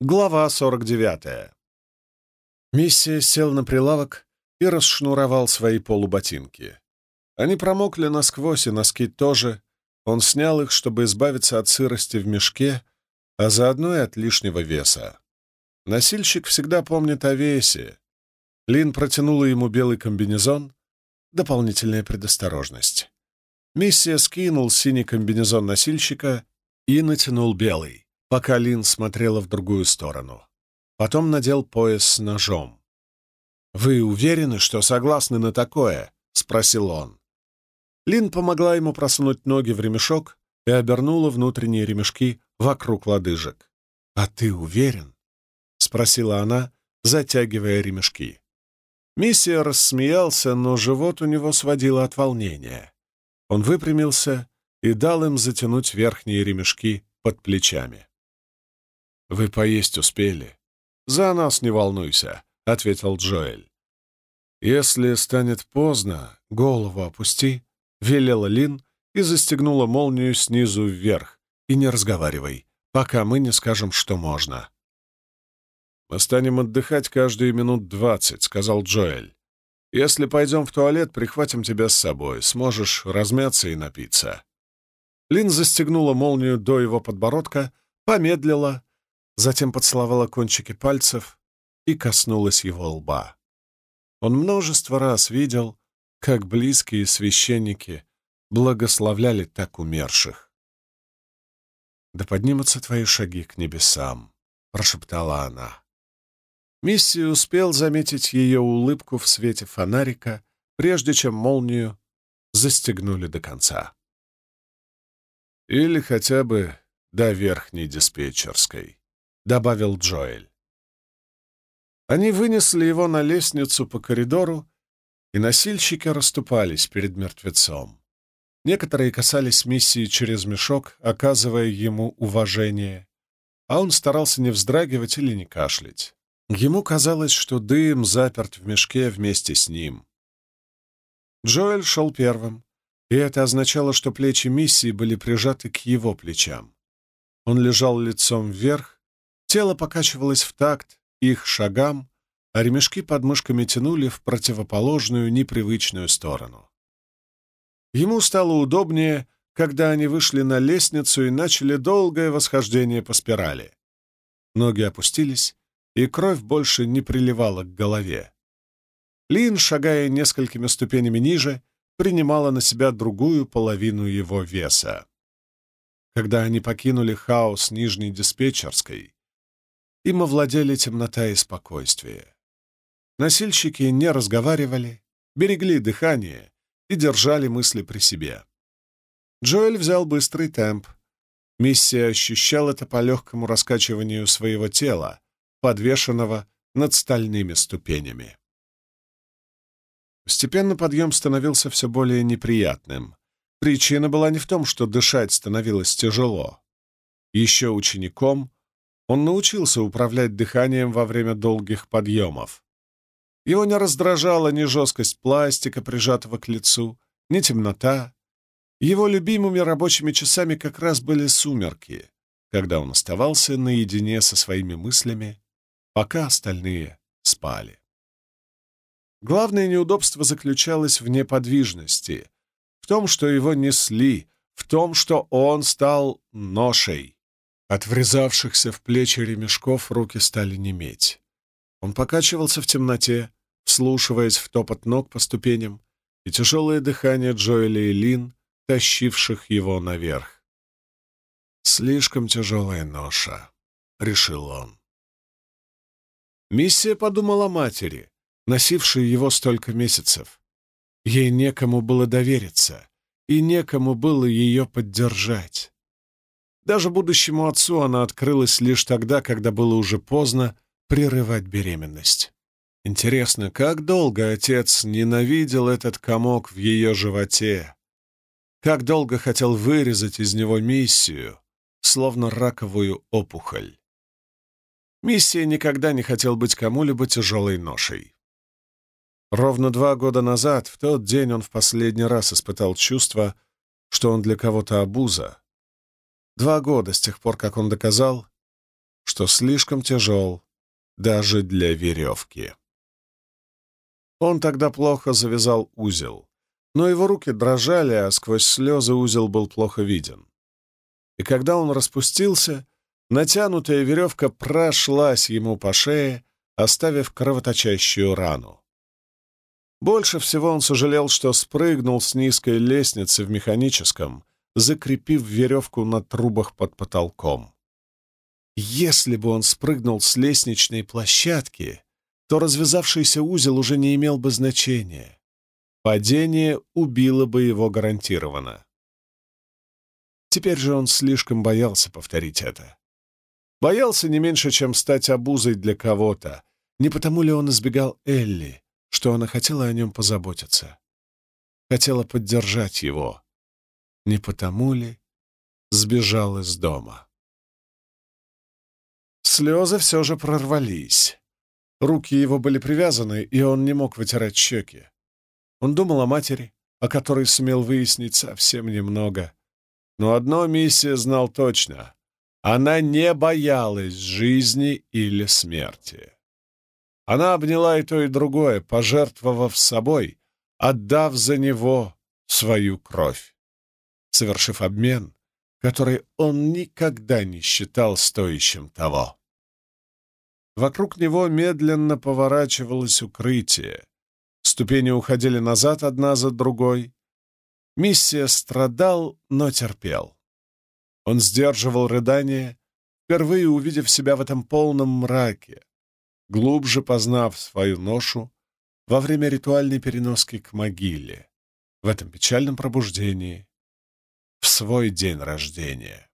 Глава 49. Миссия сел на прилавок и расшнуровал свои полуботинки. Они промокли насквозь, и носки тоже. Он снял их, чтобы избавиться от сырости в мешке, а заодно и от лишнего веса. Носильщик всегда помнит о весе. Лин протянула ему белый комбинезон. Дополнительная предосторожность. Миссия скинул синий комбинезон носильщика и натянул белый пока Лин смотрела в другую сторону. Потом надел пояс с ножом. «Вы уверены, что согласны на такое?» — спросил он. Лин помогла ему просунуть ноги в ремешок и обернула внутренние ремешки вокруг лодыжек. «А ты уверен?» — спросила она, затягивая ремешки. Миссия рассмеялся, но живот у него сводило от волнения. Он выпрямился и дал им затянуть верхние ремешки под плечами. «Вы поесть успели?» «За нас не волнуйся», — ответил Джоэль. «Если станет поздно, голову опусти», — велела Лин и застегнула молнию снизу вверх. «И не разговаривай, пока мы не скажем, что можно». «Мы станем отдыхать каждые минут двадцать», — сказал Джоэль. «Если пойдем в туалет, прихватим тебя с собой. Сможешь размяться и напиться». Лин застегнула молнию до его подбородка, помедлила затем поцеловала кончики пальцев и коснулась его лба. Он множество раз видел, как близкие священники благословляли так умерших. «Да поднимутся твои шаги к небесам», — прошептала она. Мисси успел заметить ее улыбку в свете фонарика, прежде чем молнию застегнули до конца. Или хотя бы до верхней диспетчерской. — добавил Джоэль. Они вынесли его на лестницу по коридору, и носильщики расступались перед мертвецом. Некоторые касались миссии через мешок, оказывая ему уважение, а он старался не вздрагивать или не кашлять. Ему казалось, что дым заперт в мешке вместе с ним. Джоэль шел первым, и это означало, что плечи миссии были прижаты к его плечам. Он лежал лицом вверх, Тело покачивалось в такт их шагам, а ремешки под мышками тянули в противоположную, непривычную сторону. Ему стало удобнее, когда они вышли на лестницу и начали долгое восхождение по спирали. Ноги опустились, и кровь больше не приливала к голове. Лин, шагая несколькими ступенями ниже, принимала на себя другую половину его веса. Когда они покинули хаос нижней диспетчерской, им овладели темнота и спокойствие. Носильщики не разговаривали, берегли дыхание и держали мысли при себе. Джоэль взял быстрый темп. Миссия ощущал это по легкому раскачиванию своего тела, подвешенного над стальными ступенями. Постепенно подъем становился все более неприятным. Причина была не в том, что дышать становилось тяжело. Еще учеником он научился управлять дыханием во время долгих подъемов. Его не раздражала ни жесткость пластика, прижатого к лицу, ни темнота. Его любимыми рабочими часами как раз были сумерки, когда он оставался наедине со своими мыслями, пока остальные спали. Главное неудобство заключалось в неподвижности, в том, что его несли, в том, что он стал ношей. От врезавшихся в плечи ремешков руки стали неметь. Он покачивался в темноте, вслушиваясь в топот ног по ступеням и тяжелое дыхание Джоэля и Лин, тащивших его наверх. «Слишком тяжелая ноша», — решил он. Миссия подумала матери, носившей его столько месяцев. Ей некому было довериться, и некому было ее поддержать. Даже будущему отцу она открылась лишь тогда, когда было уже поздно прерывать беременность. Интересно, как долго отец ненавидел этот комок в ее животе? Как долго хотел вырезать из него миссию, словно раковую опухоль? Миссия никогда не хотел быть кому-либо тяжелой ношей. Ровно два года назад, в тот день, он в последний раз испытал чувство, что он для кого-то обуза, Два года с тех пор, как он доказал, что слишком тяжел даже для веревки. Он тогда плохо завязал узел, но его руки дрожали, а сквозь слезы узел был плохо виден. И когда он распустился, натянутая веревка прошлась ему по шее, оставив кровоточащую рану. Больше всего он сожалел, что спрыгнул с низкой лестницы в механическом, закрепив веревку на трубах под потолком. Если бы он спрыгнул с лестничной площадки, то развязавшийся узел уже не имел бы значения. Падение убило бы его гарантированно. Теперь же он слишком боялся повторить это. Боялся не меньше, чем стать обузой для кого-то. Не потому ли он избегал Элли, что она хотела о нем позаботиться? Хотела поддержать его. Не потому ли сбежал из дома? Слезы все же прорвались. Руки его были привязаны, и он не мог вытирать щеки. Он думал о матери, о которой сумел выяснить совсем немного. Но одно миссия знал точно — она не боялась жизни или смерти. Она обняла и то, и другое, пожертвовав собой, отдав за него свою кровь, совершив обмен, который он никогда не считал стоящим того. Вокруг него медленно поворачивалось укрытие. Ступени уходили назад одна за другой. Миссия страдал, но терпел. Он сдерживал рыдание, впервые увидев себя в этом полном мраке, глубже познав свою ношу во время ритуальной переноски к могиле, в этом печальном пробуждении, в свой день рождения.